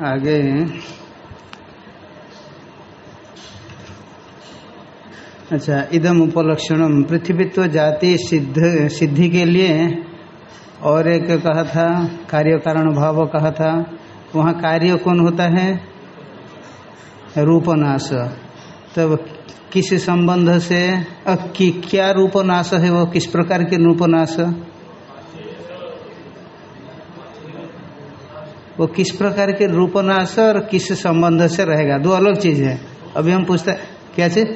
आगे अच्छा इदम उपलक्षणम। पृथ्वीत्व जाति सिद्ध, सिद्धि के लिए और एक कहा था, कार्य कारण भाव कहा था, वहाँ कार्य कौन होता है? रूपनाश। तब किस संबंध से क्या रूपनाश है वो, किस प्रकार के रूपनाश? वो किस प्रकार के रूपनाश और किस संबंध से रहेगा? दो अलग चीज़ है। अभी हम पूछते क्या चीज़?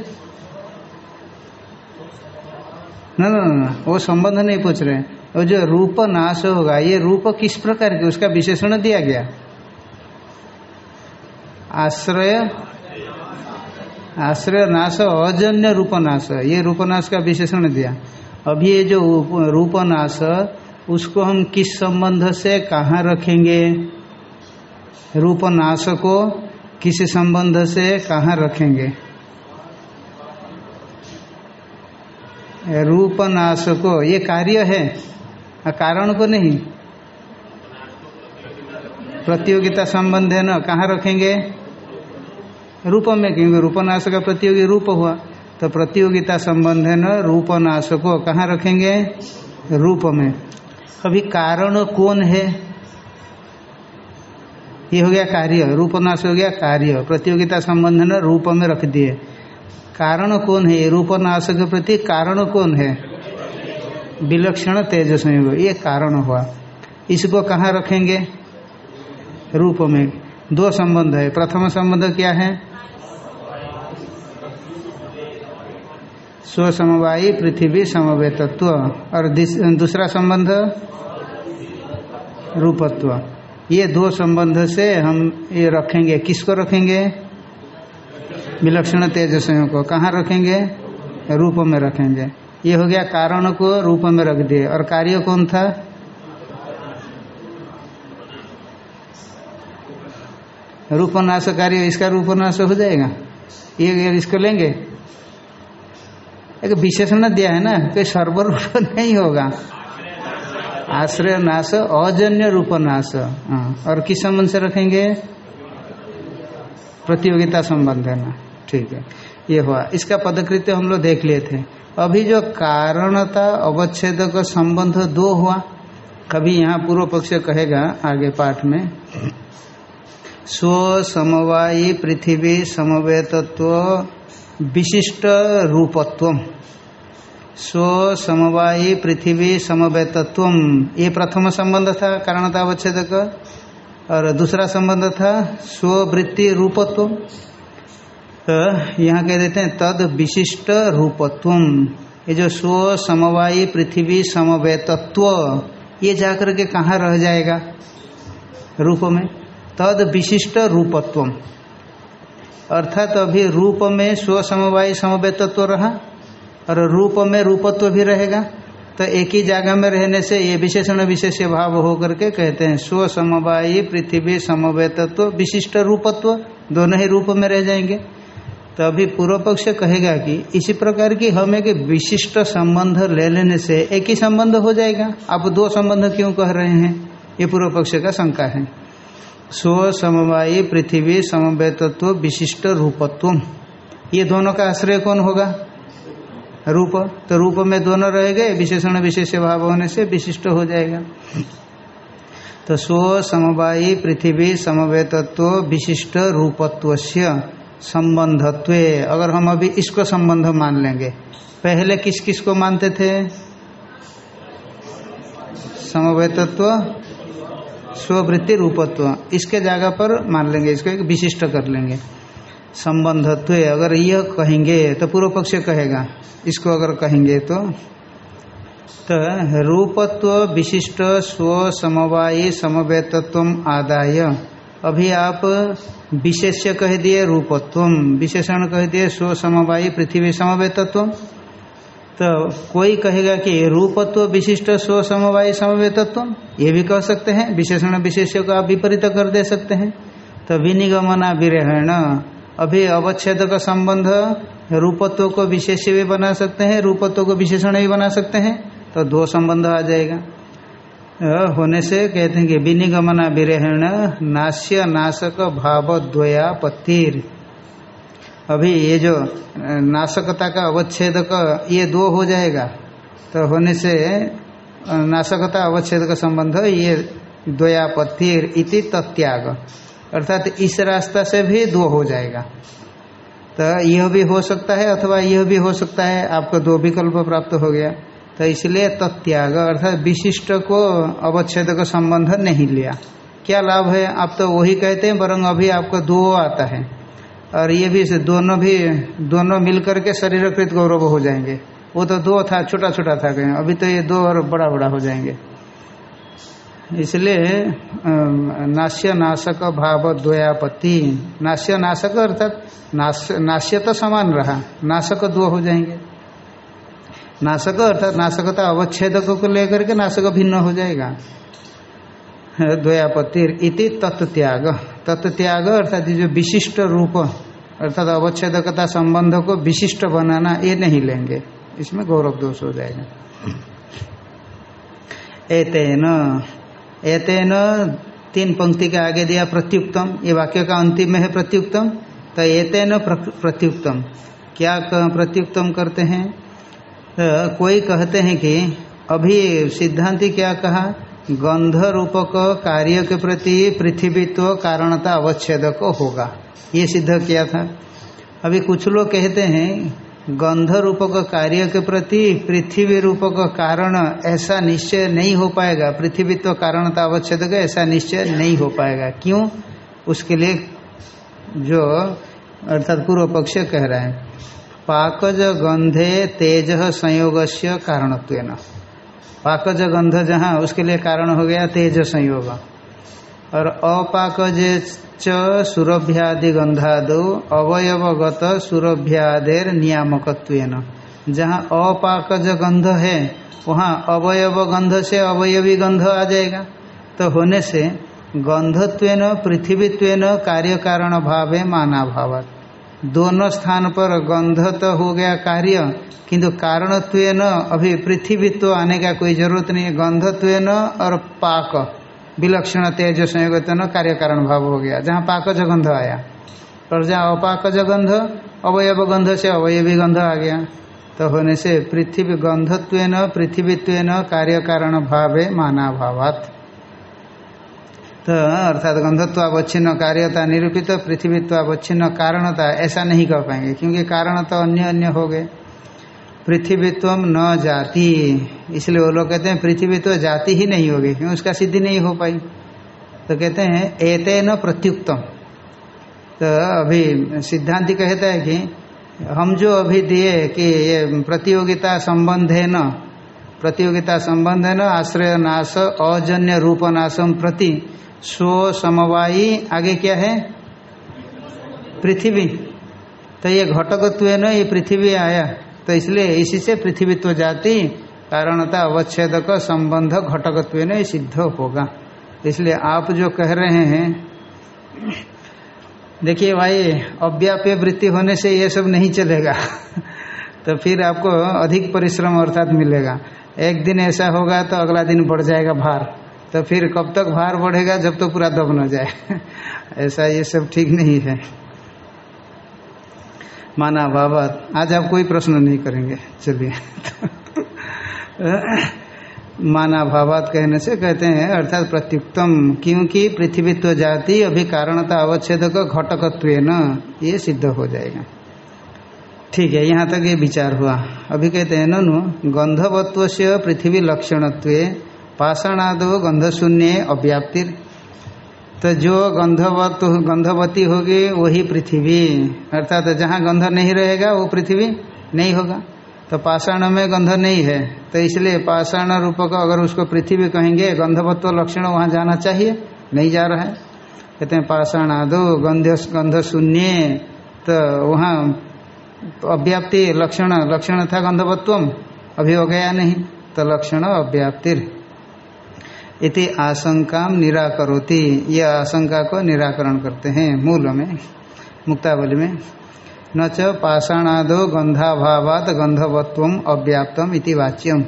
ना ना ना वो संबंध नहीं पूछ रहे हैं। वो जो रूप नाश होगा, ये रूप किस प्रकार के? उसका विशेषण दिया गया। आश्रय आश्रय नाश अजन्य रूपनाश ये रूपनाश का विशेषण दिया। अभी ये जो रूपनाश उसको हम किस संबंध से कहाँ रखेंगे? रूपनाश को किस संबंध से कहाँ रखेंगे? रूपनाश को ये कार्य है? कारण को नहीं। प्रतियोगिता संबंध है ना, कहाँ रखेंगे? रूप में, क्योंकि रूपनाश का प्रतियोगी रूप हुआ। तो प्रतियोगिता संबंध है न रूपनाश को कहाँ रखेंगे? रूप में। अभी कारण कौन है? ये हो गया, कार्य। रूपनाश हो गया, कार्य। प्रतियोगिता संबंध न रूप में रख दिए। कारण कौन है? ये रूपनाश के प्रति कारण कौन है? विलक्षण तेज संयोग ये कारण हुआ। इसको कहाँ रखेंगे? रूप में। दो संबंध है। प्रथम संबंध क्या है? स्वसमवायी पृथ्वी समवेतत्व। और दूसरा संबंध? रूपत्व। ये दो संबंध से हम ये रखेंगे। किसको रखेंगे? विलक्षण तेज संयोग को। कहाँ रखेंगे? रूप में रखेंगे। ये हो गया कारण को रूप में रख दिए। और कार्य कौन था? रूपनाश कार्य इसका रूपनाश हो जाएगा। ये इसको लेंगे? एक विशेषण दिया है ना, कोई सर्वरूप नहीं होगा। आश्रय नाश, अजन्य रूप नाश। और किस संबंध से रखेंगे? प्रतियोगिता संबंध है ना? ठीक है। ये हुआ। इसका पदकृत्य हम लोग देख लिए थे। अभी जो कारणता अवच्छेद का संबंध दो हुआ, कभी यहाँ पूर्व पक्ष कहेगा आगे पाठ में। स्व समवायी पृथ्वी समवेतत्व विशिष्ट रूपत्व स्व समवायी पृथ्वी समवेतत्व ये प्रथम संबंध था कारणता अवच्छेद और दूसरा संबंध था, स्ववृत्ति रूपत्व तो यहाँ कह देते हैं, तद विशिष्ट रूपत्व ये जो स्व समवायी पृथ्वी समवेतत्व, ये जाकर के कहाँ रह जाएगा? रूप में। तद विशिष्ट रूपत्व अर्थात तो अभी रूप में स्व समवायी समवेतत्व रहा और रूप में रूपत्व भी रहेगा। तो एक ही जगह में रहने से ये विशेषण विशेष भाव होकर के कहते हैं, स्व समवायी पृथ्वी समवेतत्व, विशिष्ट रूपत्व, दोनों ही रूप में रह जाएँगे। तो अभी पूर्व पक्ष कहेगा कि इसी प्रकार की हम एक विशिष्ट संबंध ले लेने से एक ही संबंध हो जाएगा। आप दो संबंध क्यों कह रहे हैं? ये पूर्व पक्ष का शंका है। स्व समवायी पृथ्वी समवेतत्व, विशिष्ट रूपत्व। ये दोनों का आश्रय कौन होगा? रूप तो रूप में दोनों रह गए, विशेषण विशेष भाव होने से विशिष्ट हो जाएगा। तो स्व समवायी पृथ्वी समवेतत्व विशिष्ट रूपत्व संबंधत्व। अगर हम अभी इसको संबंध मान लेंगे, पहले किस किस को मानते थे? समवेतत्व, स्ववृत्ति रूपत्व। इसके जगह पर मान लेंगे, इसको एक विशिष्ट कर लेंगे। संबंधत्व अगर यह कहेंगे तो पूर्व पक्ष कहेगा। इसको अगर कहेंगे तो तो रूपत्व विशिष्ट स्व समवायी समवेतत्व आदाय। अभी आप विशेष्य कह दिए रूपत्व विशेषण कह दिए स्व समवायी पृथ्वी समवेतत्व तो कोई कहेगा कि रूपत्व विशिष्ट स्व समवायी समवेतत्व ये भी कह सकते हैं। विशेषण विशेष्य को आप विपरीत कर दे सकते हैं। तो विनिगमना विरहण अभी अवच्छेद का संबंध रूपत्व को विशेष्य भी बना सकते हैं, रूपत्व को विशेषण भी बना सकते हैं तो दो संबंध आ जाएगा। होने से कहते हैं कि विनिगमना विरहण नाश्य नाशक भाव द्वयापत्तिर अभी ये जो नाशकता का अवच्छेद का ये दो हो जाएगा। तो होने से नाशकता अवच्छेद का संबंध, ये द्वयापत्तिर इति तत्याग। अर्थात इस रास्ता से भी दो हो जाएगा। तो यह भी हो सकता है अथवा यह भी हो सकता है, आपको दो विकल्प प्राप्त हो गया। तो इसलिए तत्याग अर्थात विशिष्ट को अवच्छेद का संबंध नहीं लिया। क्या लाभ है? आप तो वही कहते हैं बरंग अभी आपको दो आता है। और ये भी दोनों भी, दोनों मिलकर के शरीरकृत गौरव हो जाएँगे। वो तो दो था छोटा छोटा था, कहीं। अभी तो ये दो और बड़ा बड़ा हो जाएँगे। इसलिए नाश्य नाशक भाव द्वयापति नाश्य नाशक अर्थात नाश्य तो समान रहा। नाशक दो हो जाएँगे। नाशक अर्थात नाशकता अवच्छेदक को लेकर के नाशक भिन्न हो जाएगा। द्वयापतिर इति तत्त्याग तत्त्याग अर्थात जो विशिष्ट रूप, अर्थात अवच्छेदकता संबंध को विशिष्ट बनाना, ये नहीं लेंगे। इसमें गौरव दोष हो जाएगा। एतेन एतेन तीन पंक्ति के आगे दिया प्रत्युक्तम। ये वाक्य का अंतिम में है प्रत्युक्तम। तो एतेन प्रत्युक्तम। क्या प्रत्युक्तम करते हैं? तो कोई कहते हैं कि अभी सिद्धांति क्या कहा? गंध रूपक कार्य के प्रति पृथ्वीत्व कारणता अवच्छेद होगा। ये सिद्ध किया था। अभी कुछ लोग कहते हैं गंध रूपक कार्य के प्रति पृथ्वी रूपक कारण ऐसा निश्चय नहीं हो पाएगा। पृथ्वी पृथ्वीत्व कारणता अवच्छेद का ऐसा निश्चय नहीं हो पाएगा। क्यों? उसके लिए जो अर्थात पूर्व पक्ष कह रहा है, पाकज गंधे तेज संयोग से कारणत्व पाकज गंध जहाँ, उसके लिए कारण हो गया तेज संयोग। और अपाकज च सुरभ्यादि गंधादो अवयवगत सुरभ्यादेर नियामकत्व जहाँ अपाकज गंध है, वहाँ अवयव गंध से अवयवी गंध आ जाएगा। तो होने से गंधत्व पृथ्वीत्व कार्य कारण भावे माना भावत दोनों स्थान पर गंध तो हो गया कार्य, किंतु कारणत्व न अभी पृथ्वीत्व आने का कोई ज़रूरत नहीं है। गंधत्व और पाक। विलक्षण तेज संयोग न कार्य कारण भाव हो गया, जहाँ पाकज गंध आया। और जहाँ अपाकज गंध अवयव गंध से अवयवी गंध आ गया तो होने से पृथ्वी गंधत्व पृथ्वीत्व कार्य कारण भावे माना भावात तो अर्थात गंधत्वावच्छिन्न कार्यता निरूपित, पृथ्वीत्वावच्छिन्न कारणता ऐसा नहीं कर पाएँगे, क्योंकि कारण तो अन्य अन्य हो गए। पृथ्वीत्व न जाति। इसलिए वो लोग कहते हैं, पृथ्वी तो जाति ही नहीं होगी, क्यों? उसका सिद्धि नहीं हो पाई। तो कहते हैं एते न प्रत्युक्तम। तो अभी सिद्धांति कहता है कि, हम जो अभी दिए कि ये प्रतियोगिता संबंध है न, प्रतियोगिता संबंध है न, आश्रय नाश, अजन्य रूप नाशम प्रति, स्व समवायी, आगे क्या है? पृथ्वी। तो ये घटकत्व ना, ये पृथ्वी आया। तो इसलिए इसी से पृथ्वीत्व जाति, कारणता अवच्छेद का संबंध घटकत्व न सिद्ध होगा। इसलिए आप जो कह रहे हैं, देखिए भाई, अव्याप्य वृत्ति होने से ये सब नहीं चलेगा। तो फिर आपको अधिक परिश्रम अर्थात मिलेगा। एक दिन ऐसा होगा तो अगला दिन बढ़ जाएगा भार। तो फिर कब तक भार बढ़ेगा जब तो पूरा दब न जाए। ऐसा ये सब ठीक नहीं है। माना बाबा, आज आप कोई प्रश्न नहीं करेंगे, चलिए। माना भावात कहने से कहते हैं, अर्थात प्रत्युक्तम, क्योंकि पृथ्वीत्व जाति अभी कारणता अवच्छेद का घटकत्व न ये सिद्ध हो जाएगा। ठीक है, यहाँ तक ये विचार हुआ। अभी कहते हैं नु गंधवत्व से पृथ्वी लक्षणत्व, पाषाणादो गंध शून्य अव्याप्तिर। तो जो गंधवत, गंधवती होगी, वही पृथ्वी। अर्थात तो जहाँ गंध नहीं रहेगा, वो पृथ्वी नहीं होगा। तो पाषाण में गंध नहीं है। तो इसलिए पाषाण रूप का अगर उसको पृथ्वी कहेंगे, गंधवत्व लक्षण वहाँ जाना चाहिए, नहीं जा रहा है। कहते हैं पाषाण आदो गंध गंध शून्य। तो वहाँ अव्याप्ति लक्षण लक्षण था गंधवत्वम। अभी हो गया नहीं तो लक्षण अव्याप्तिर। इति आशंका निराकरोति। यह आशंका को निराकरण करते हैं मूल में, मुक्तावली में। न च पाषाणादो गंधाभावात गंधवत्व अव्याप्तम इति वाच्यम।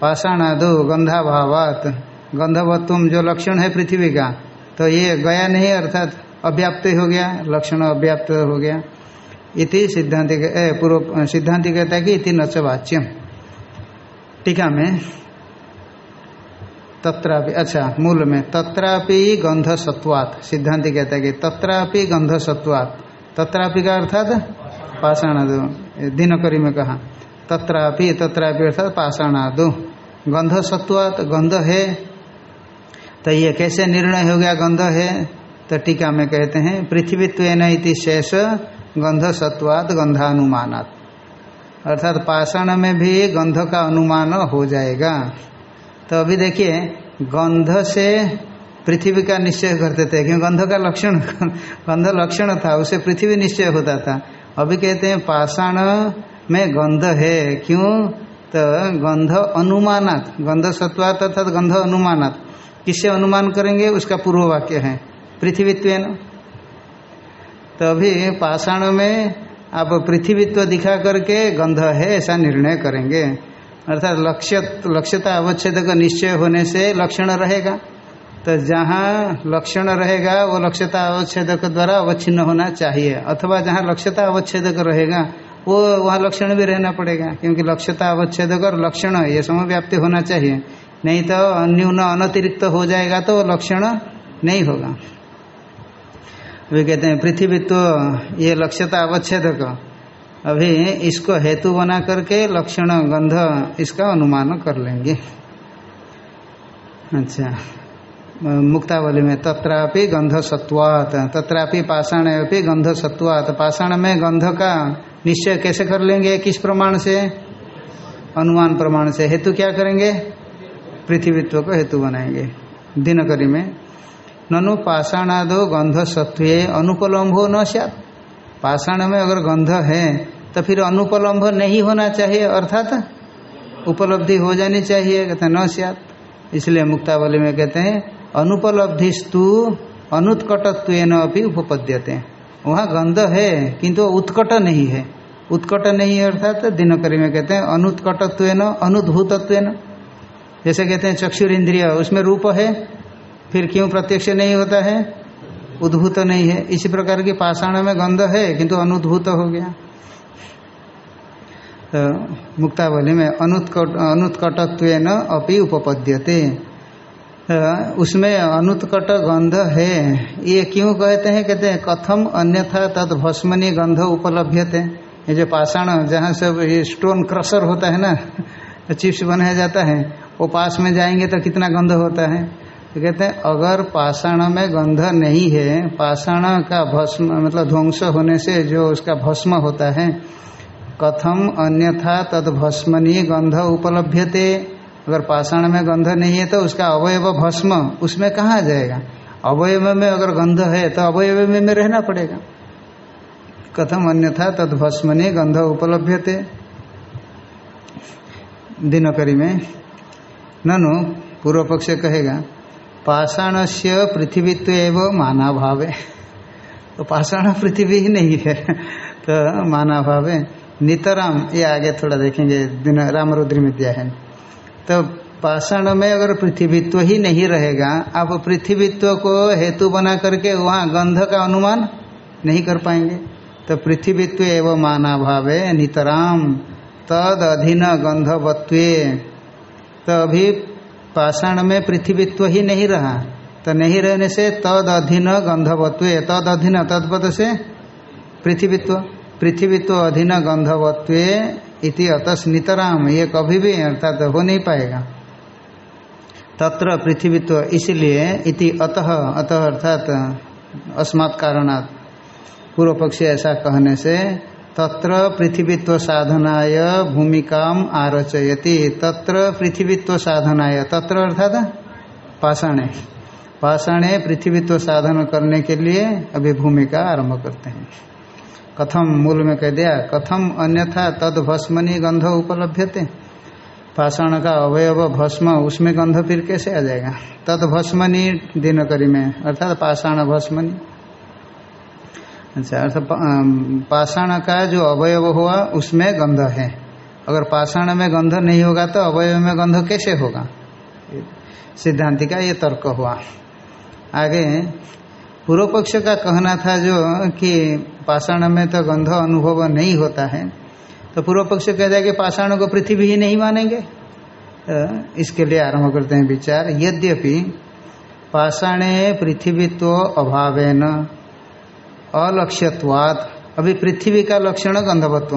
पाषाणादो गंधाभावात गंधवत्व जो लक्षण है पृथ्वी का तो ये गया नहीं, अर्थात अव्याप्त हो गया, लक्षण अव्याप्त हो गया। इति सिद्धांति पूर्व, सिद्धांति कहता है कि इति नच वाच्यम। टीका में तत्रापि अच्छा मूल में तत्रापि गंध सत्वात सिद्धांति कहता है कि तत्रापि गंध सत्वात तत्रापि का अर्थात? पाषाणादो। दिनकरी में कहा, तत्रापि तत्रापि अर्थात पाषाणादो। गंध सत्वात गंध है? तो ये कैसे निर्णय हो गया गंध है? तो टीका में कहते हैं पृथ्वीत्व इति शेष गंध सत्वात गंधानुमानात अर्थात पाषाण में भी गंध का अनुमान हो जाएगा। तो अभी देखिए, गंध से पृथ्वी का निश्चय करते थे क्योंकि गंध का लक्षण, गंध लक्षण था, उसे पृथ्वी निश्चय होता था। अभी कहते हैं, पाषाण में गंध है, क्यों? तो गंध अनुमानात, गंध सत्वात अर्थात गंध अनुमानात। किससे अनुमान करेंगे? उसका पूर्व वाक्य है पृथ्वीत्व तो अभी पाषाण में आप पृथ्वीत्व दिखा करके गंध है, ऐसा निर्णय करेंगे। अर्थात लक्ष्य, लक्ष्यता अवच्छेद का निश्चय होने से लक्षण रहेगा। तो जहाँ लक्षण रहेगा, वो लक्ष्यता अवच्छेदक द्वारा अवच्छिन्न होना चाहिए। अथवा जहाँ लक्ष्यता अवच्छेदक रहेगा, वो, वहाँ लक्षण भी रहना पड़ेगा, क्योंकि लक्ष्यता अवच्छेदक और लक्षण ये समव्याप्ति होना चाहिए। नहीं तो न्यून अनतिरिक्त हो जाएगा तो लक्षण नहीं होगा। वे कहते हैं, पृथ्वी तो ये लक्ष्यता अवच्छेदक। अभी इसको हेतु बना करके लक्षण गंध इसका अनुमान कर लेंगे। अच्छा। मुक्तावली में तत्रापि गंध सत्वात, तत्रापि पाषाण भी गंध सत्वात। पाषाण में गंध का निश्चय कैसे कर लेंगे? किस प्रमाण से? अनुमान प्रमाण से। हेतु क्या करेंगे? पृथ्वीत्व को हेतु बनाएँगे। दिनकरी में, ननु पाषाणादो गंध सत्व अनुपलम्भो न पाषाण में अगर गंध है तो फिर अनुपलम्भ नहीं होना चाहिए, अर्थात उपलब्धि हो जानी चाहिए, कहते हैं, न सियात। इसलिए मुक्तावली में कहते हैं, अनुपलब्धिस्तु अनुत्कटत्व अभी उपपद्यते। वहाँ गंध है, किंतु उत्कट नहीं है। उत्कट नहीं है, अर्थात दिनकरी में कहते हैं अनुत्कटत्व अनुद्भूतत्व जैसे कहते हैं, चक्षुर इंद्रिय, उसमें रूप है, फिर क्यों प्रत्यक्ष नहीं होता है? उद्भूत नहीं है। इसी प्रकार की पाषाण में गंध है, किंतु अनुद्भूत हो गया। तो मुक्तावली में अनुत्कट अनुत्कटत्व अपनी उपपद्यते। तो उसमें अनुत्कट गंध है। ये क्यों कहते हैं? कहते हैं, कथम अन्यथा तद भस्मनी गंध उपलब्ध ये जो पाषाण, जहाँ सब ये स्टोन क्रशर होता है ना, चिप्स बनाया जाता है, वो पास में जाएँगे तो कितना गंध होता है? तो कहते हैं, अगर पाषाण में गंध नहीं है, पाषाण का भस्म मतलब ध्वंस होने से जो उसका भस्म होता है कथम अन्यथा तद भस्मनी गंध उपलब्धते अगर पाषाण में गंध नहीं है तो उसका अवयव भस्म उसमें कहाँ जाएगा? अवयव में अगर गंध है तो अवयव में, में रहना पड़ेगा। कथम अन्यथा तद भस्मनी गंध उपलब्धते दिनकरी में ननु पूर्व पक्ष कहेगा पाषाण से पृथ्वीत्व एवं माना भाव तो पाषाण पृथ्वी ही नहीं है तो माना भाव नितराम, ये आगे थोड़ा देखेंगे, दिन रामरुद्र विद्या है। तो पाषाण में अगर पृथ्वीत्व ही नहीं रहेगा आप पृथ्वीत्व को हेतु बना करके वहाँ गंध का अनुमान नहीं कर पाएँगे। तो पृथ्वीत्व एवं माना भावे नितराम, तद अधीन गंधवत्व। तो अभी पाषाण में पृथ्वीत्व ही नहीं रहा तो नहीं रहने से तद अधीन गंधवत्व, तद अधीन तदपद से पृथ्वीत्व। पृथ्वी तो अधीन गंधवत्व इति अतस नितराम ये कभी भी अर्थात हो नहीं पाएगा। तत्र पृथ्वीत्व इसलिए इति अतः अतः अर्थात अस्मात् कारणात्। पूर्व पक्षी ऐसा कहने से तत्र पृथ्वीत्व साधनाय भूमिका आरचयति। तत्र पृथ्वीत्व साधनाय, तत्र अर्थात पाषाणे। पाषाणे पृथ्वीत्व साधन करने के लिए अभी भूमिका आरंभ करते हैं। कथम मूल में कह दिया, कथम अन्यथा तद भस्मनी गंध उपलब्धते पाषाण का अवयव भस्म, उसमें गंध फिर कैसे आ जाएगा? तद भस्मनी दिनकरी में, अर्थात पाषाण भस्मनी। अच्छा अर्थात पाषाण का जो अवयव हुआ, उसमें गंध है। अगर पाषाण में गंध नहीं होगा तो अवयव में गंध कैसे होगा? सिद्धांति का ये तर्क हुआ। आगे पूर्व पक्ष का कहना था जो कि पाषाण में तो गंध अनुभव नहीं होता है। तो पूर्व पक्ष कहता है कि पाषाण को पृथ्वी ही नहीं मानेंगे। तो इसके लिए आरंभ करते हैं विचार। यद्यपि पाषाणे पृथ्वीत्व अभावेन अलक्ष्यवाद अभी पृथ्वी का लक्षण गंधवत्व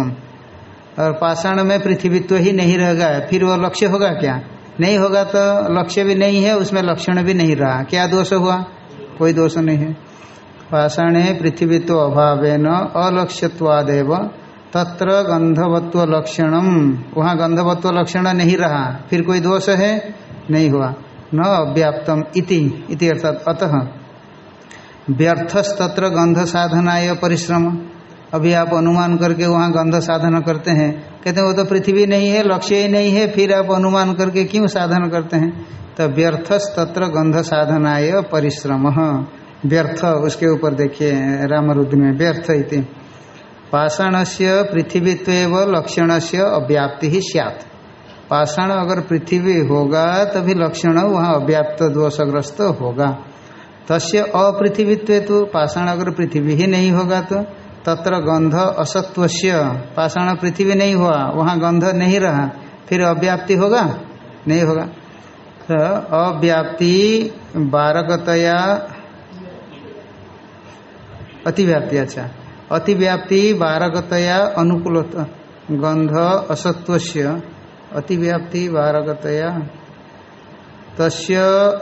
और पाषाण में पृथ्वीत्व ही नहीं रहेगा फिर वो लक्ष्य होगा क्या? नहीं होगा तो लक्ष्य भी नहीं है, उसमें लक्षण भी नहीं रहा। क्या दोष हुआ? कोई दोष नहीं है। पाषाणे पृथ्वीत्व अभावेन अलक्ष्यवादेव तत्र गंधवत्व लक्षणम वहाँ गंधवत्व लक्षण नहीं रहा। फिर कोई दोष है? नहीं हुआ। न अव्याप्तम इति इति अर्थात अतः। व्यर्थस्तत्र गंध साधनाय परिश्रम। अभी आप अनुमान करके वहाँ गंध साधन करते हैं। कहते हैं, वो तो पृथ्वी नहीं है, लक्ष्य ही नहीं है, फिर आप अनुमान करके क्यों साधन करते हैं? तो व्यर्थस्तत्र गंध साधनाय परिश्रम। व्यर्थ, उसके ऊपर देखिए, रामरुद्र में व्यर्थ इति। पाषाण से पृथ्वीत्व लक्षण से अव्याप्ति ही सैत पाषाण अगर पृथ्वी होगा, तभी लक्षण वहाँ अव्याप्त दोषग्रस्त होगा। तस्य अपृथ्वीत्व तो पाषाण अगर पृथ्वी ही नहीं होगा तो तत्र गंध असत्व पाषाण पृथ्वी नहीं हुआ, वहाँ गंध नहीं रहा, फिर अव्याप्ति होगा? नहीं होगा। तो अव्याप्ति बारकतया अतिव्याप्ति अच्छा। अतिव्याप्ति बारकतया अनुकूल गंध असत्व अतिव्याप्ति बारकतया तस्य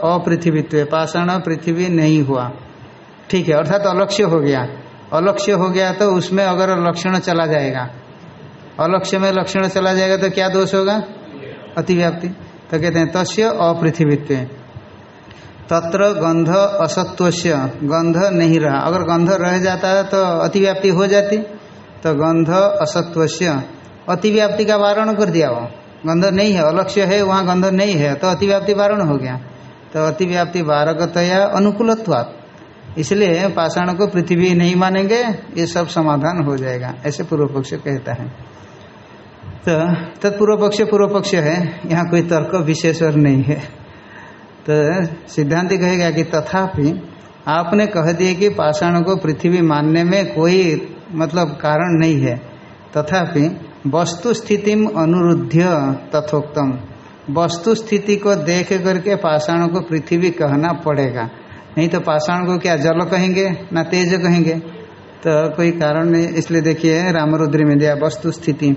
अपृथ्वीत्व। पाषाण पृथ्वी नहीं हुआ। ठीक है, अर्थात तो अलक्ष्य हो गया। अलक्ष्य हो गया तो उसमें अगर लक्षण चला जाएगा। अलक्ष्य में लक्षण चला जाएगा तो क्या दोष होगा? अतिव्याप्ति। तो कहते हैं, तस्य अपृथ्वीत्व। तत्र गंध असत्व गंध नहीं रहा। अगर गंध रह जाता है तो अतिव्याप्ति हो जाती तो गंध असत्व अतिव्याप्ति का वारण कर दिया वो। गंध नहीं है, अलक्ष्य है, वहाँ गंध नहीं है तो अतिव्याप्ति वारण हो गया। तो अतिव्याप्ति बारकतया अनुकूलत्वात्। इसलिए पाषाण को पृथ्वी नहीं मानेंगे, ये सब समाधान हो जाएगा, ऐसे पूर्व पक्ष कहता है। तो तत्पूर्व पक्ष पूर्व पक्ष है, यहाँ कोई तर्क विशेष और नहीं है। तो सिद्धांत कहेगा कि तथापि आपने कह दिए कि पाषाण को पृथ्वी मानने में कोई मतलब कारण नहीं है। तथापि वस्तु स्थिति अनुरुद्ध तथोक्तम। वस्तु स्थिति को देख करके पाषाण को पृथ्वी कहना पड़ेगा। नहीं तो पाषाण को क्या जल कहेंगे ना तेज कहेंगे? तो कोई कारण नहीं। इसलिए देखिए रामरुद्री में दिया वस्तु स्थिति।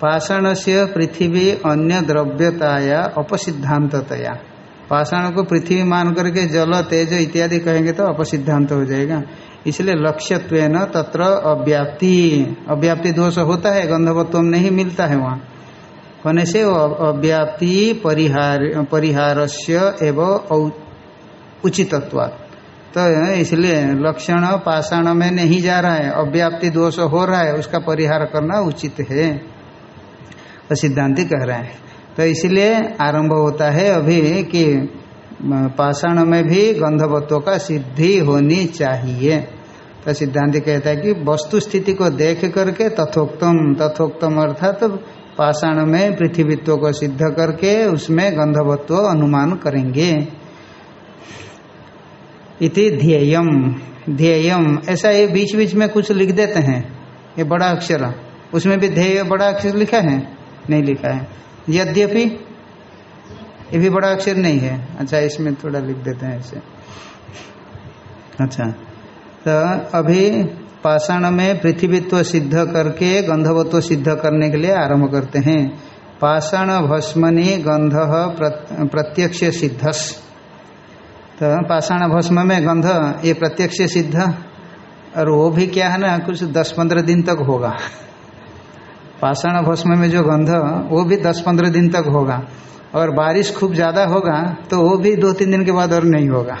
पाषाण से पृथ्वी अन्य द्रव्यताया अपसिद्धांततया। पाषाण को पृथ्वी मान करके जल, तेज इत्यादि कहेंगे तो अपसिद्धांत हो जाएगा। इसलिए लक्ष्यत्व तत्र अव्याप्ति। अव्याप्ति दोष होता है गंधवत्व नहीं मिलता है वहाँ। होने से? अव्याप्ति, परिहार परिहार एवं उचितत्वात्। तो इसलिए लक्षण पाषाण में नहीं जा रहा है, अव्याप्ति दोष हो रहा है, उसका परिहार करना उचित है। तो सिद्धांति कह रहे हैं। तो इसलिए आरंभ होता है अभी कि पाषाण में भी गंधवत्व का सिद्धि होनी चाहिए। तो सिद्धांत कहता है कि वस्तु स्थिति को देख करके तथोक्तम तथोक्तम अर्थात तो पाषाण में पृथ्वीत्व को सिद्ध करके उसमें गंधवत्व अनुमान करेंगे। इति ध्येयम ध्येयम। ऐसा ये बीच बीच में कुछ लिख देते हैं। ये बड़ा अक्षर। उसमें भी ध्येय, बड़ा अक्षर लिखा है? नहीं लिखा है। यद्यपि, ये भी बड़ा अक्षर नहीं है। अच्छा इसमें थोड़ा लिख देते हैं ऐसे अच्छा तो अभी पाषाण में पृथ्वीत्व सिद्ध करके गंधवत्व सिद्ध करने के लिए आरंभ करते हैं। पाषाण भस्मनि गंध प्रत्यक्ष सिद्धस। तो पाषाण भस्म में गंध, ये प्रत्यक्ष सिद्ध, और वो भी क्या है ना, कुछ दस पंद्रह दिन तक होगा। पाषाण भस्म में जो गंध, वो भी दस पंद्रह दिन तक होगा। और बारिश खूब ज़्यादा होगा तो वो भी दो तीन दिन के बाद और नहीं होगा।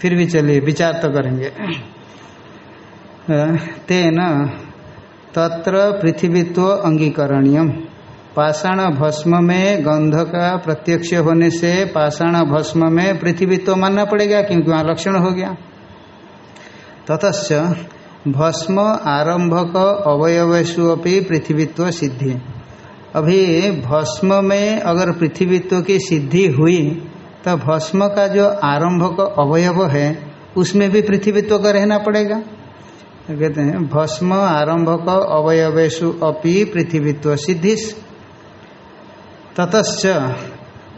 फिर भी चलिए, विचार तो करेंगे। तेन तत्र पृथ्वीत्व अंगीकरणीयम। पाषाण भस्म में गंध का प्रत्यक्ष होने से पाषाण भस्म में पृथ्वीत्व मानना पड़ेगा, क्योंकि वहाँ लक्षण हो गया। ततच भस्म आरंभक अवयवसु अपनी पृथ्वीत्व सिद्धि। अभी भस्म में अगर पृथ्वीत्व की सिद्धि हुई तो भस्म का जो आरंभक अवयव है, उसमें भी पृथ्वीत्व का रहना पड़ेगा। कहते हैं, भस्म आरंभक अवयवेशु अपि पृथ्वीत्व सिद्धि। ततश्च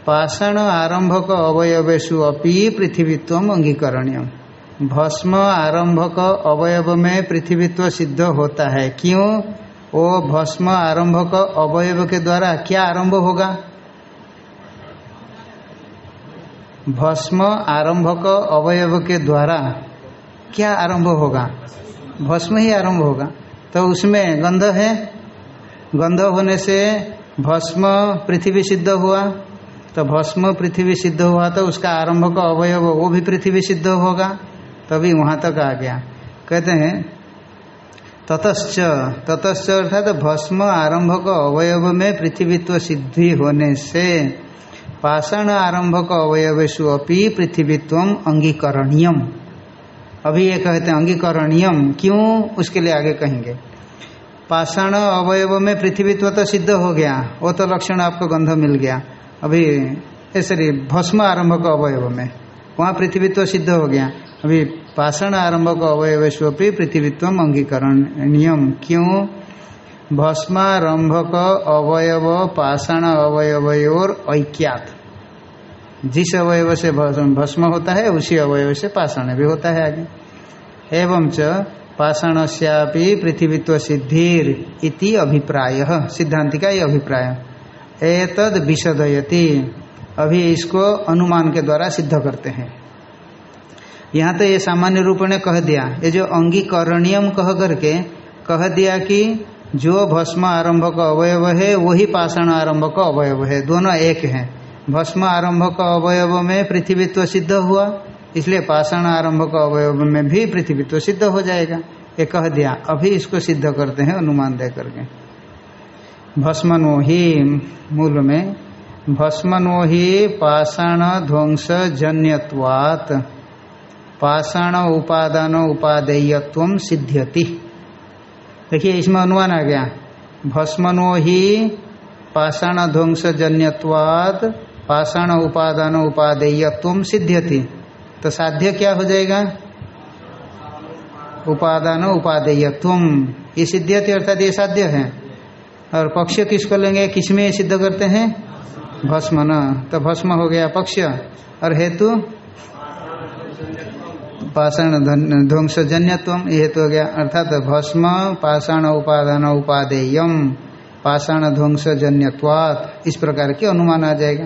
पाषाण आरंभक अवयवेशु अपि पृथ्वीत्व अंगीकरणीय भस्म आरंभक अवयव में पृथ्वीत्व सिद्ध होता है। क्यों? वो भस्म आरंभक अवयव के द्वारा क्या आरंभ होगा? भस्म आरंभक अवयव के द्वारा क्या आरंभ होगा? भस्म ही आरंभ होगा। तो उसमें गंध है। गंध होने से भस्म पृथ्वी सिद्ध हुआ। तो भस्म पृथ्वी सिद्ध हुआ तो उसका आरंभ का अवयव वो भी पृथ्वी सिद्ध होगा। तभी वहाँ तक आ गया। कहते हैं, ततश्च ततश्च अर्थात भस्म आरंभ का अवयव में पृथ्वीत्व सिद्धि होने से पाषाण आरंभक अवयवेशु अपनी पृथ्वीत्व अंगीकरणीयम अभी ये कहते हैं अंगीकरणीयम क्यों? उसके लिए आगे कहेंगे। पाषाण अवयव में पृथ्वीत्व तो सिद्ध हो गया, वो तो लक्षण आपको गंध मिल गया। अभी, ऐसे भस्म आरंभक अवयव में, वहाँ पृथ्वीत्व सिद्ध हो गया। अभी पाषाण आरंभक अवयवेश्वपी पृथ्वीत्व अंगीकरण। नियम क्यों? भस्मारंभक अवयव पाषाण अवयवयोर ऐक्यात जिस अवयव से भस्म होता है, उसी अवयव से पाषाण भी होता है आगे। एवं च पाषाण श्यापी पृथ्वीत्व सिद्धिर इति अभिप्राय। सिद्धांति का ये अभिप्राय। एतद विशदयति अभी इसको अनुमान के द्वारा सिद्ध करते हैं। यहाँ तो ये सामान्य रूप ने कह दिया। ये जो अंगीकरणीयम कह करके कह दिया कि जो भस्म आरंभ का अवयव है, वही पाषाण आरंभ का अवयव है। दोनों एक हैं। भस्म आरंभ का अवयव में पृथ्वीत्व सिद्ध हुआ, इसलिए पाषाण आरंभ का अवयव में भी पृथ्वीत्व सिद्ध हो जाएगा। ये कह दिया। अभी इसको सिद्ध करते हैं, अनुमान दे करके। भस्मनो ही मूल में भस्मनो ही पाषाण ध्वंस जन्यवात पाषाण उपादान उपादेयत्व सिद्ध्यति। देखिए, इसमें अनुमान आ गया। भस्मनो ही पाषाण ध्वंस जन्यवाद पाषाण उपादान उपादेयत्व सिद्ध्यति। तो साध्य क्या हो जाएगा? उपादान उपादेयत्व। ये सिद्ध्यति अर्थात ये साध्य है। और पक्ष किसको लेंगे? किसमें सिद्ध करते हैं? भस्म न तो भस्म हो गया पक्ष। और हेतु? पाषाण ध्वंस जन्यत्व ये हेतु हो गया। अर्थात भस्म, पाषाण उपादान उपादेयम, पाषाण ध्वंस जन्यत्वात इस प्रकार के अनुमान आ जाएगा।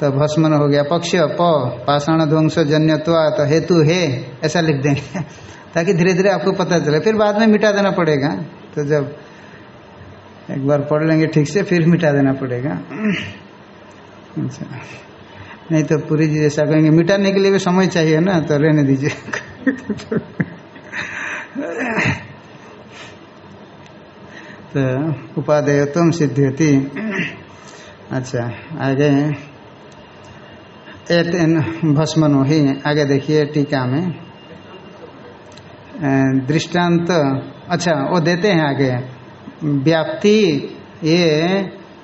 तो भस्मन हो गया। पक्ष, प, पाषाण ध्वंस जन्यत्वात हेतु हे, ऐसा लिख देंगे। ताकि धीरे धीरे आपको पता चले। फिर बाद में मिटा देना पड़ेगा। तो जब एक बार पढ़ लेंगे ठीक से, फिर मिटा देना पड़ेगा। अच्छा। नहीं तो पूरी जी जैसा कहेंगे, मिटाने के लिए भी समय चाहिए ना तो रहने दीजिए। तो उपादेय तुम सिद्धि होती अच्छा आगे। एतेन भस्मनो ही, आगे देखिए टीका में। दृष्टांत अच्छा वो देते हैं आगे। व्याप्ति, ये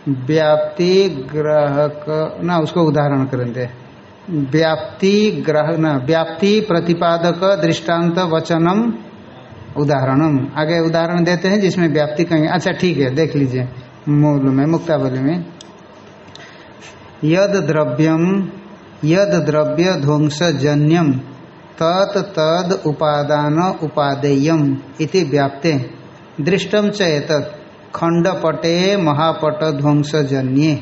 व्याप्ति ग्राहक, ना, उसको उदाहरण करेंगे। व्याप्ति ग्रह, ना, व्याप्ति प्रतिपादक दृष्टांत वचनम उदाहरणम। आगे उदाहरण देते हैं जिसमें व्याप्ति कहेंगे। अच्छा ठीक है, देख लीजिए, मूल में, मुक्तावली में। यद द्रव्यम, यद द्रव्य ध्वंस जन्यम तत् तद उपादान उपादेयम इति व्याप्ते। दृष्टम चेतत खंडपटे महापट ध्वंस जन्य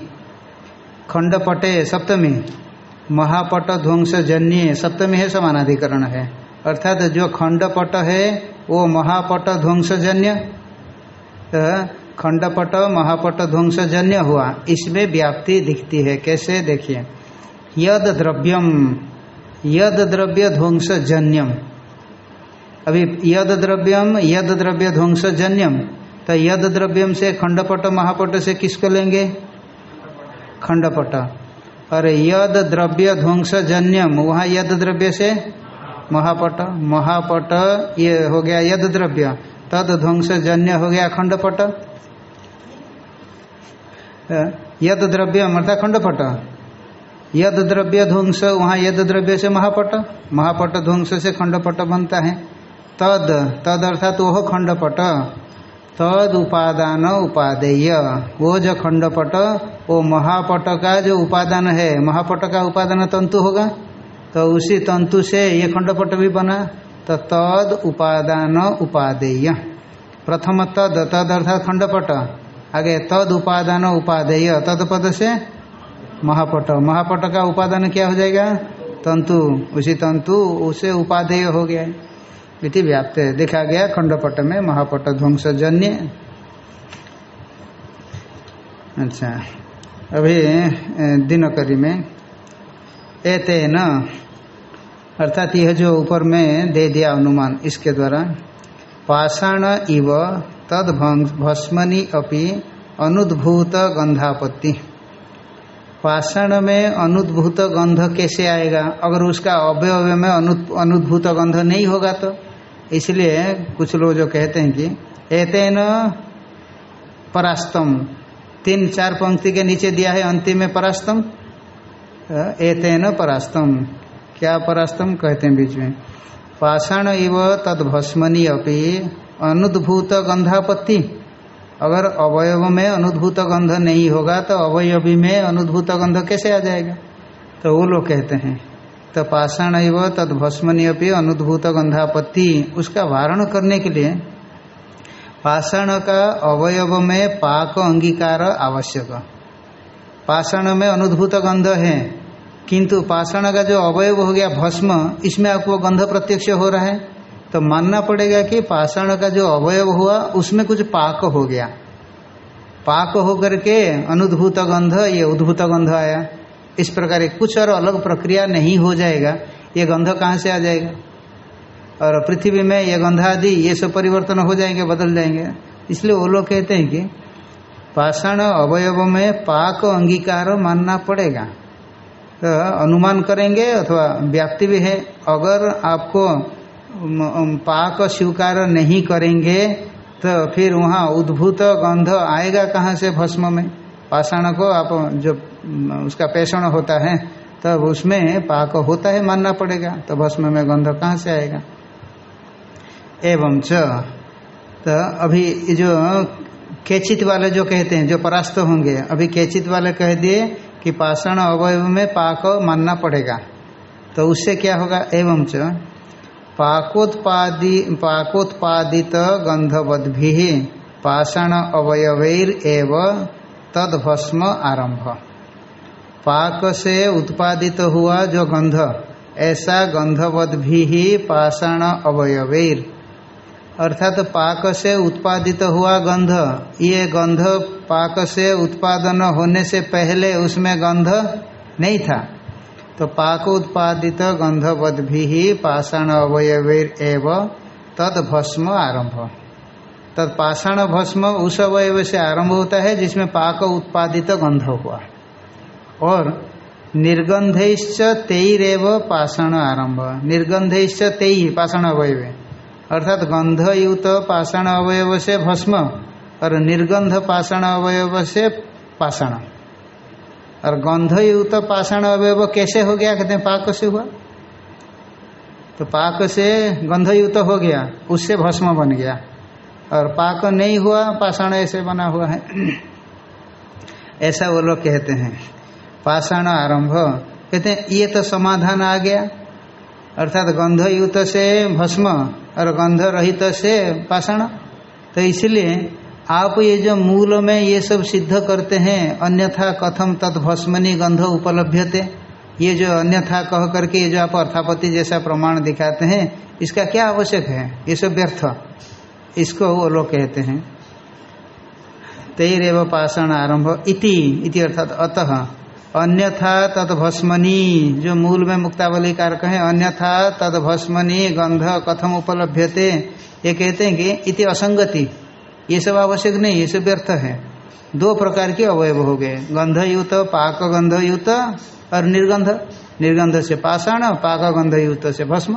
खंडपटे सप्तमी। महापट ध्वंस जन्य सप्तमी है समानाधिकरण है। अर्थात जो खंडपट है, वो महापट ध्वंस जन्य तो खंडपट महापट ध्वंस जन्य हुआ। इसमें व्याप्ति दिखती है। कैसे? देखिए। यद द्रव्यम। यद द्रव्य ध्वंस जन्यम अभी यद द्रव्यम, यद द्रव्य ध्वंस जन्यम तो यद द्रव्यम से खंडपट, महापट से किसको लेंगे? खंडपट। और यद द्रव्य ध्वंस जन्यम वहाँ यद द्रव्य से महापट। महापट, ये हो गया यद द्रव्य तद ध्वंस जन्य हो गया खंडपट। यद द्रव्य अर्थात खंडपट। यद द्रव्य ध्वंस, वहाँ यद द्रव्य से महापट। महापट ध्वंस से खंडपट बनता है। तद तद अर्थात वह खंडपट। तद उपादान उपादेय। वो जो खंडपट वो महापट का जो उपादान है, महापट का उपादान तंतु होगा। तो उसी तंतु से ये खंडपट भी बना। तो तद उपादान उपादेय। प्रथम तद तद अर्थात खंडपट। आगे तद उपादान उपादेय, तद पद से महापट। महापट का उपादान क्या हो जाएगा? तंतु। उसी तंतु, उसे उपादेय हो गया। इति व्याप्त। है देखा गया खंडपट में महापट ध्वंस जन्य अच्छा। अभी दिनकरी में एते न अर्थात यह जो ऊपर में दे दिया अनुमान, इसके द्वारा, पाषाण इव तद भस्मनी अपि अनुद्भूत गंधापत्ति। पाषाण में अनुद्भूत गंध कैसे आएगा? अगर उसका अवयव में अनुद्भूत गंध नहीं होगा तो? इसलिए कुछ लोग जो कहते हैं कि एतेन परास्तम, तीन चार पंक्ति के नीचे दिया है, अंतिम में परास्तम। एतेन परास्तम। क्या परास्तम कहते हैं बीच में? पाषाण इव तद भस्मनी अपनी अनुद्भूत गंधापत्ति। अगर अवयव में अनुद्भूत गंध नहीं होगा तो अवयवी में अनुद्भूत गंध कैसे आ जाएगा? तो वो लोग कहते हैं तो पाषाण एव तद भस्मनी अपनी अनुद्भूत गंधापत्ति उसका वारण करने के लिए पाषाण का अवयव में पाक अंगीकार आवश्यक। पाषाण में अनुद्भूत गंध है, किंतु पाषाण का जो अवयव हो गया भस्म, इसमें आपको गंध प्रत्यक्ष हो रहा है। तो मानना पड़ेगा कि पाषाण का जो अवयव हुआ, उसमें कुछ पाक हो गया। पाक होकर के अनुद्भूत गंध, ये उद्भूत गंध आया। इस प्रकार कुछ और अलग प्रक्रिया नहीं हो जाएगा। ये गंध कहाँ से आ जाएगा? और पृथ्वी में ये गंध आदि, ये सब परिवर्तन हो जाएँगे, बदल जाएँगे। इसलिए वो लोग कहते हैं कि पाषाण अवयव में पाक अंगीकार मानना पड़ेगा। तो अनुमान करेंगे अथवा व्याप्ति भी है, अगर आपको पाक स्वीकार नहीं करेंगे तो फिर वहाँ उद्भूत गंध आएगा कहाँ से भस्म में? पाषाण को आप जो उसका पेषण होता है, तब तो उसमें पाक होता है, मानना पड़ेगा। तो भस्म में गंध कहाँ से आएगा? एवं च तो अभी जो केचित वाले जो कहते हैं, जो परास्त होंगे, अभी केचित वाले कह दिए कि पाषाण अवयव में पाक मानना पड़ेगा। तो उससे क्या होगा? एवं च, पाकोत्पादि, पाकोत्पादित गंधवद भी पाषाण अवयवैर एव तद भस्म आरंभ पाक से उत्पादित हुआ जो गंध, ऐसा गंधवद भी ही पाषाण अवयवैर। अर्थात तो पाक से उत्पादित हुआ गंध, ये गंध पाक से उत्पादन होने से पहले उसमें गंध नहीं था। तो पाक उत्पादित गंधवद भी ही पाषाण अवयवीर एव तद भस्म आरंभ। तद पाषाण भस्म उस अवयव से आरंभ होता है जिसमें पाक उत्पादित गंध हुआ। और निर्गंधश्च तेईरेव पाषाण आरंभ निर्गंधश्च तेई पाषाण अवयव। अर्थात गंधयुत पाषाण अवयव से भस्म और निर्गंध पाषाण अवयव से पाषाण। और गंधयुक्त पाषाण अवयव कैसे हो गया? कहते हैं, पाक से हुआ। तो पाक से गंधयुक्त हो गया, उससे भस्म बन गया। और पाक नहीं हुआ, पाषाण ऐसे बना हुआ है। ऐसा वो लोग कहते हैं। पाषाण आरंभ। कहते हैं, ये तो समाधान आ गया। अर्थात गंधयुक्त से भस्म और गंध रहित से पाषाण। तो इसलिए आप ये जो मूल में ये सब सिद्ध करते हैं, अन्यथा कथम तत्भस्मनी गंध उपलब्धते ये जो अन्यथा कह करके ये जो आप अर्थापति जैसा प्रमाण दिखाते हैं, इसका क्या आवश्यक है? ये सब व्यर्थ। इसको वो लोग कहते हैं, तेरव पाषाण आरंभ इति इति अर्थात अतः। अन्यथा तत्भस्मनी जो मूल में मुक्तावली कारक है अन्यथा तत्भस्मनी गंध कथम उपलब्धते ये कहते हैं कि इति असंगति। ये सब आवश्यक नहीं, ये सब व्यर्थ है। दो प्रकार के अवयव हो गए। गंधयुत पाक गंधयुत और निर्गंध। निर्गंध से पाषाण पाक गंधयुत से भस्म।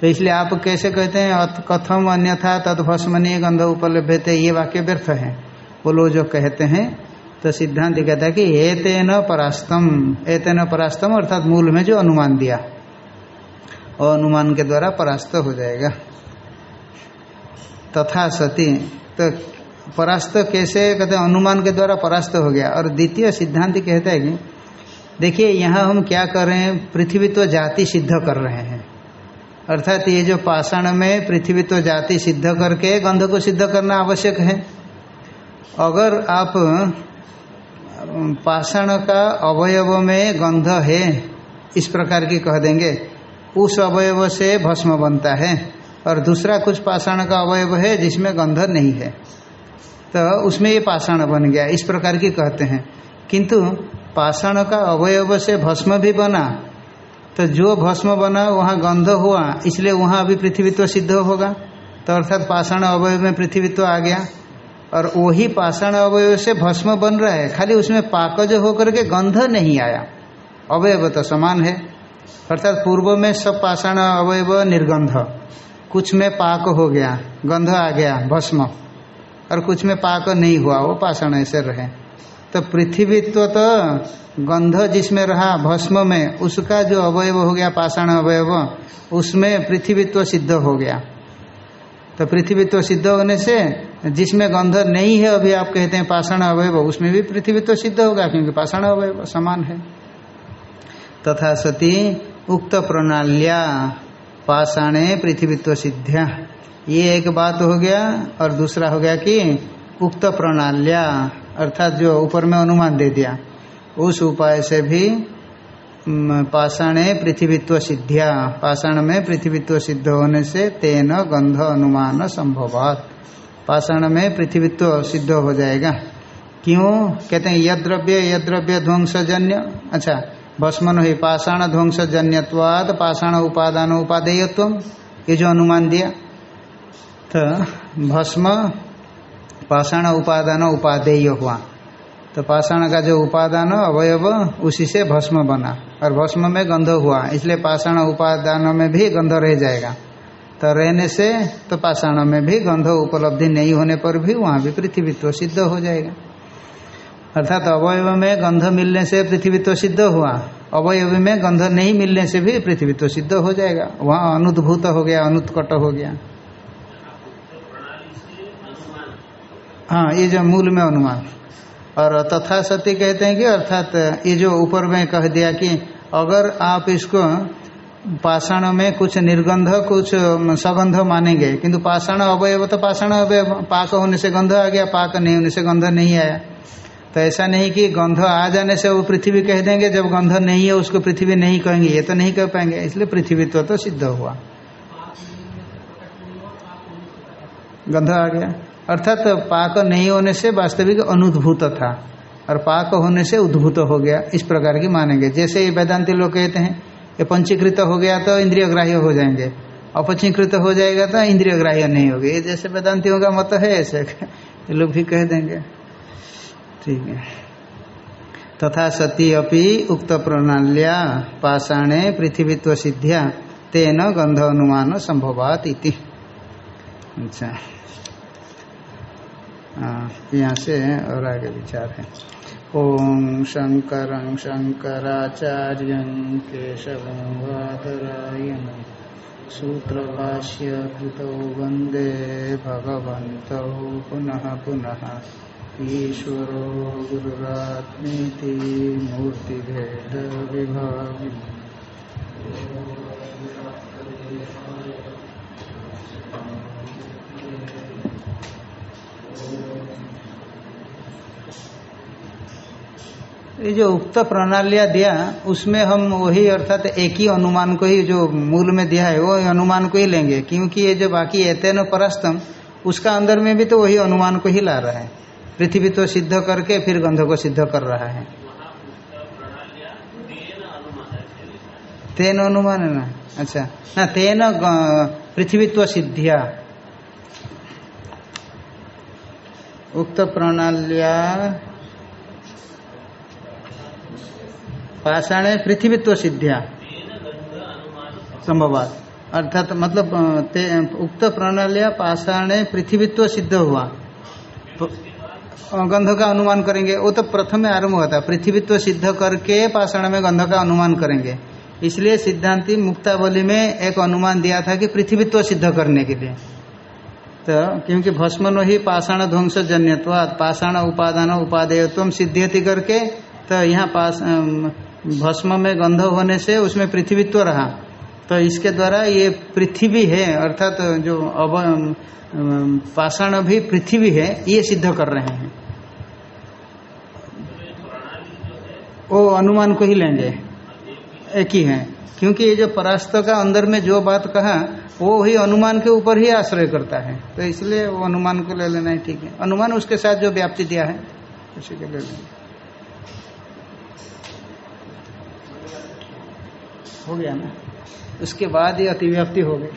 तो इसलिए आप कैसे कहते हैं कथम अन्यथा तद भस्म नहीं गंध उपलब्ध थे ये वाक्य व्यर्थ है। वो लोग जो कहते हैं तो सिद्धांत कहता है कि एतेन परास्तम एतेन परास्तम अर्थात मूल में जो अनुमान दिया, और अनुमान के द्वारा परास्त हो जाएगा। तथा सती तो परास्त कैसे, कहते अनुमान के द्वारा परास्त हो गया। और द्वितीय सिद्धांत कहता है कि, देखिए, यहाँ हम क्या कर रहे हैं, पृथ्वी तो जाति सिद्ध कर रहे हैं। अर्थात ये जो पाषाण में पृथ्वी तो जाति सिद्ध करके गंध को सिद्ध करना आवश्यक है। अगर आप पाषाण का अवयव में गंध है, इस प्रकार की कह देंगे। उस अवयव से भस्म बनता है, और दूसरा कुछ पाषाण का अवयव है जिसमें गंध नहीं है। तो उसमें ये पाषाण बन गया, इस प्रकार की कहते हैं। किंतु पाषाण का अवयव से भस्म भी बना तो जो भस्म बना, वहाँ गंध हुआ, इसलिए वहाँ अभी पृथ्वीत्व सिद्ध होगा। तो अर्थात पाषाण अवयव में पृथ्वीत्व आ गया। और वही पाषाण अवयव से भस्म बन रहा है। खाली उसमें पाकज होकर के गंध नहीं आया। अवयव तो समान है। अर्थात पूर्व में सब पाषाण अवयव निर्गंध। कुछ में पाक हो गया, गंध आ गया, भस्म। और कुछ में पाक नहीं हुआ, वो पाषाण ऐसे रहे। तो पृथ्वीत्व तो गंध जिसमें रहा, भस्म में, उसका जो अवयव हो गया, पाषाण अवयव, उसमें पृथ्वीत्व सिद्ध हो गया। तो पृथ्वीत्व सिद्ध होने से जिसमें गंध नहीं है, अभी आप कहते हैं पाषाण अवयव, उसमें भी पृथ्वीत्व सिद्ध होगा, क्योंकि पाषाण अवयव समान है। तथा सती उक्त प्रणाल्या, पाषाणे पृथ्वीत्व सिद्ध्या। ये एक बात हो गया, और दूसरा हो गया कि उक्त प्रणाल्या, अर्थात जो ऊपर में अनुमान दे दिया, उस उपाय से भी पाषाणे पृथ्वीत्व सिद्धिया। पाषाण में पृथ्वीत्व सिद्ध होने से तेन गंध अनुमान संभवात। पाषाण में पृथ्वीत्व सिद्ध हो जाएगा। क्यों? कहते हैं, यद्रव्य यद्रव्य ध्वंसजन्य। अच्छा भस्मन हुई पाषाण ध्वंसजन्यवाद पाषाण उपादान उपादेयत्व ये जो अनुमान दिया। तो भस्म, पाषाण उपादान उपादेय हुआ। तो पाषाण का जो उपादान अवयव, उसी से भस्म बना। और भस्म में गंध हुआ, इसलिए पाषाण उपादान में भी गंध रह जाएगा। तो रहने से तो पाषाण में भी गंध उपलब्धि नहीं होने पर भी वहाँ भी पृथ्वीत्व सिद्ध हो जाएगा। अर्थात अवयव में गंध मिलने से पृथ्वीत्व सिद्ध हुआ, अवयव में गंध नहीं मिलने से भी पृथ्वीत्व सिद्ध हो जाएगा। वहाँ अनुद्भूत हो गया, अनुत्कट हो गया। हाँ ये जो मूल में अनुमान। और तथा सत्य कहते हैं कि अर्थात ये जो ऊपर में कह दिया कि अगर आप इसको पाषाण में कुछ निर्गंध, कुछ सगंध मानेंगे, किंतु पाषाण अवयव तो पाषाण अवयव, पाक होने से गंध आ गया, पाक नहीं होने से गंध नहीं आया। तो ऐसा नहीं कि गंध आ जाने से वो पृथ्वी कह देंगे, जब गंध नहीं है उसको पृथ्वी नहीं कहेंगे, ये तो नहीं कह पाएँगे, इसलिए पृथ्वीत्व तो सिद्ध हुआ। गंध आ गया। अर्थात तो पाक नहीं होने से वास्तविक अनुद्भूत था, और पाक होने से उद्भूत हो गया, इस प्रकार की मानेंगे। जैसे ये वेदांति लोग कहते हैं, ये पंचीकृत हो गया तो इंद्रिय ग्राह्य हो जाएँगे, अपचीकृत हो जाएगा तो इंद्रिय ग्राह्य नहीं होगी। ये जैसे वेदांतियों का मत है, ऐसे ये लोग भी कह देंगे। ठीक है। तथा सती अपि उक्त प्रणाल्या पाषाणे पृथ्वीत्व सिद्धिया तेन गंध अनुमान संभवात इति। अच्छा। यहाँ से और आगे विचार है। ओम शंकर शंकराचार्य केशव वादरायण। सूत्र भाष्य कृतौ वंदे भगवत पुनः पुनः ईश्वरो गुरुरात्मीति मूर्तिभेद विभाग ये जो उक्त प्रणालियाँ दिया, उसमें हम वही अर्थात एक ही अनुमान को ही जो मूल में दिया है वो अनुमान को ही लेंगे। क्योंकि ये जो बाकी एतेन परस्तम, उसका अंदर में भी तो वही अनुमान को ही ला रहा है। पृथ्वी तो सिद्ध करके फिर गंध को सिद्ध कर रहा है। तेन अनुमान है ना? अच्छा। ना, तेन पृथ्वीत्व सिद्धिया। उक्त प्रणालिया पाषाण है, पृथ्वीत्व सिद्धिया। संभवात। अर्थात मतलब उक्त प्रणालिया पाषाण पृथ्वीत्व सिद्ध हुआ। गंध का अनुमान करेंगे। वो तो प्रथम आरंभ होता है पृथ्वीत्व सिद्ध करके पाषाण में गंध का अनुमान करेंगे। इसलिए सिद्धांति मुक्तावली में एक अनुमान दिया था कि पृथ्वीत्व सिद्ध करने के लिए। तो क्योंकि भस्मन ही पाषाण ध्वंस जन्यत्वाद पाषाण उपादान उपादेयत्व सिद्ध्यति करके तो यहाँ भस्म में गंध होने से उसमें पृथ्वीत्व रहा। तो इसके द्वारा ये पृथ्वी है, अर्थात तो जो अब पाषाण भी पृथ्वी है, ये सिद्ध कर रहे हैं। वो अनुमान को ही लेंगे। एक ही है। क्योंकि ये जो परास्त का अंदर में जो बात कहा, वो ही अनुमान के ऊपर ही आश्रय करता है। तो इसलिए वो अनुमान को ले लेना ही ठीक है। अनुमान उसके साथ जो व्याप्ति दिया है, उसी के ले हो गया ना। उसके बाद ही अतिव्याप्ति हो गई।